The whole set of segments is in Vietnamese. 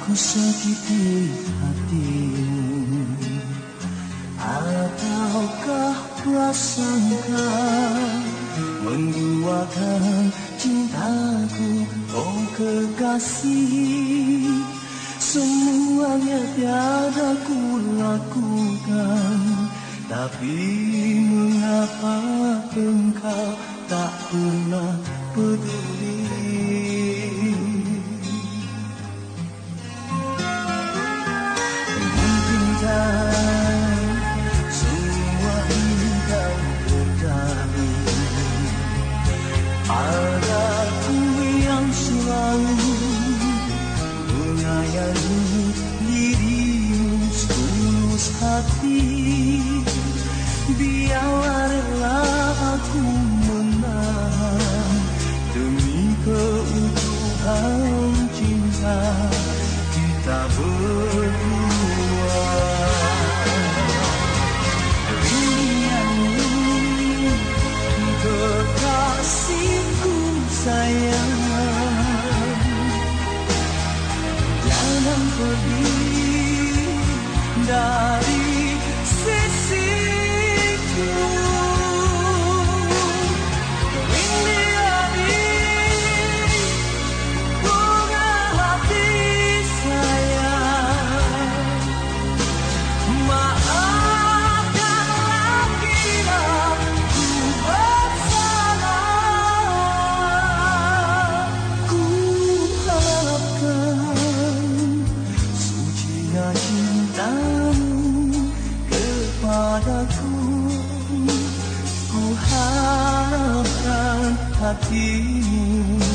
Aku sakiti hatimu Ataukah prasangka Menduakan cintaku Oh kekasih Semuanya tiada ku lakukan Tapi mengapa engkau tak pernah peduli body Ku harapkan hatimu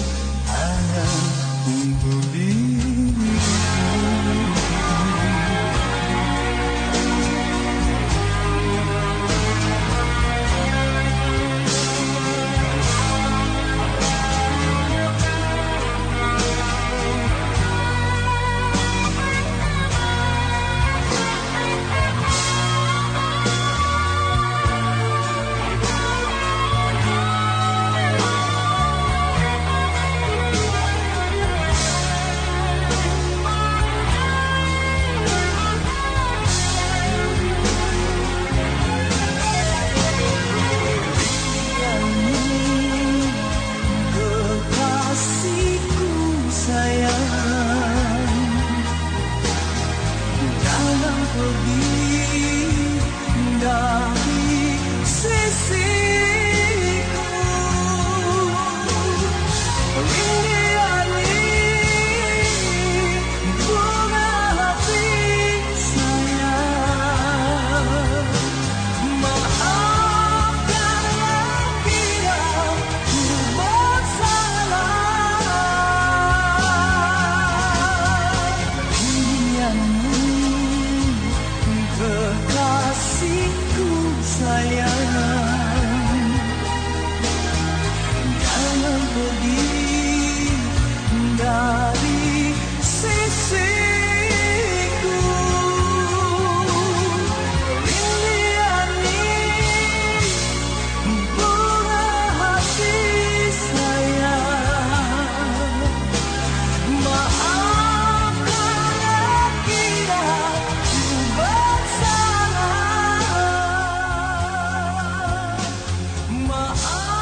在亮。Oh.